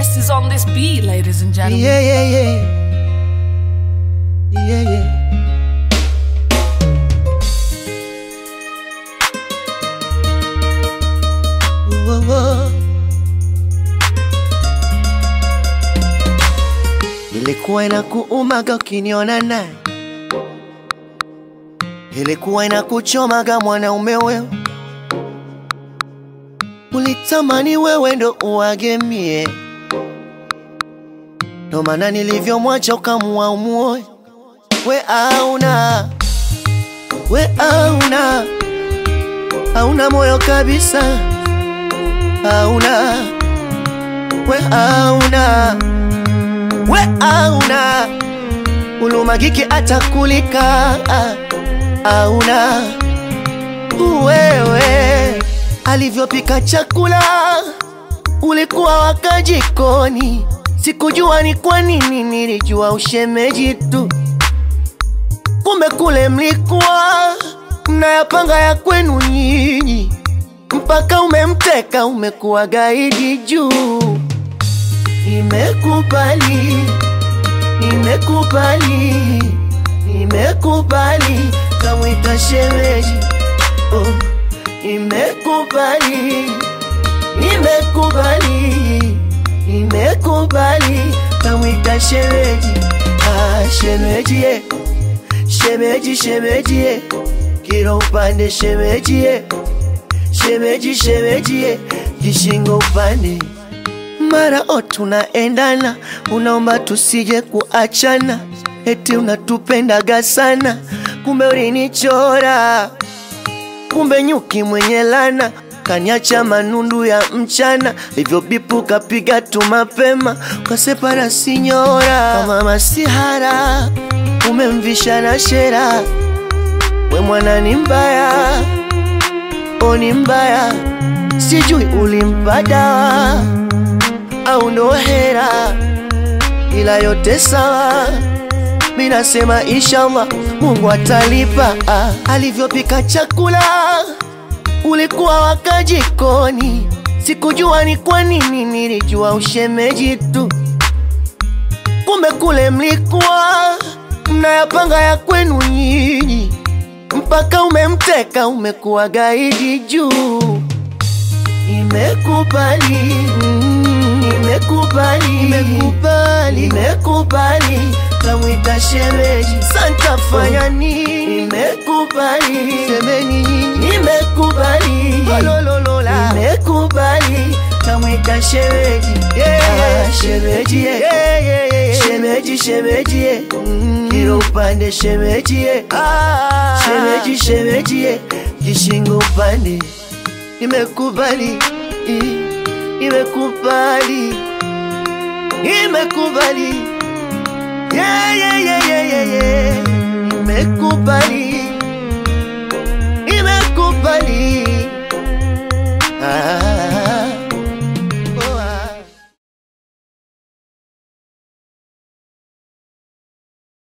best is on this beat, ladies and gentlemen. Yeah, yeah, yeah. Yeah, yeah. Whoa, whoa. Ilikuwa inakuumaga ukiniona naye, ilikuwa inakuchomaga mwanaume wewe, ulitamani wewe ndo uwagemie ndo maana nilivyomwacha ukamua umuoe. We auna, we auna, auna moyo kabisa, auna, we auna, we auna, ulumagiki atakulika, auna, wewe alivyopika chakula ulikuwa waka jikoni Sikujua ni kwa nini, nilijua ushemeji tu. Kumbe kule mlikuwa mnayapanga ya kwenu nyinyi, mpaka umemteka, umekuwa gaidi juu. Nimekubali, nimekubali, nimekubali, kamwita shemeji. Oh, nimekubali, nimekubali nimekubali kamwita shemeji. Ah, shemeji ye, shemeji shemeji ye, kila upande shemeji ye, shemeji shemeji ye, kishingo upande. Mara o tunaendana unaomba tusije kuachana. Eti unatupendaga sana. Kumbe ulinichora. Kumbe nyuki mwenye lana kaniacha manundu ya mchana, hivyo bipu kapiga tu mapema, kasepara sinyora kama masihara, umemvisha na shera. We mwana ni mbaya, o ni mbaya, sijui ulimpa dawa au ndo hera, ila yote sawa. Minasema inshallah Mungu atalipa. Ah, alivyopika chakula ulikuwa waka jikoni, sikujua ni kwa nini, nilijua ushemeji tu. Kumbe kule mlikuwa mnayapanga ya kwenu nyinyi, mpaka umemteka, umekuwa gaidi juu. Nimekubali, imekubali, nimekubali, nimekubali, nimekubali, kamwita shemeji, santa fanya nini? Nimekubali, semeni nyinyi, kamwita shemeji, ah, shemeji, yeah, yeah. shemeji, shemeji, mm, kila upande shemeji, ah, shemeji, shemeji, yeah. kishingo upande. Imekubali. Imekubali. Imekubali. Yeah, yeah, yeah, yeah, yeah, yeah. Nimekubali,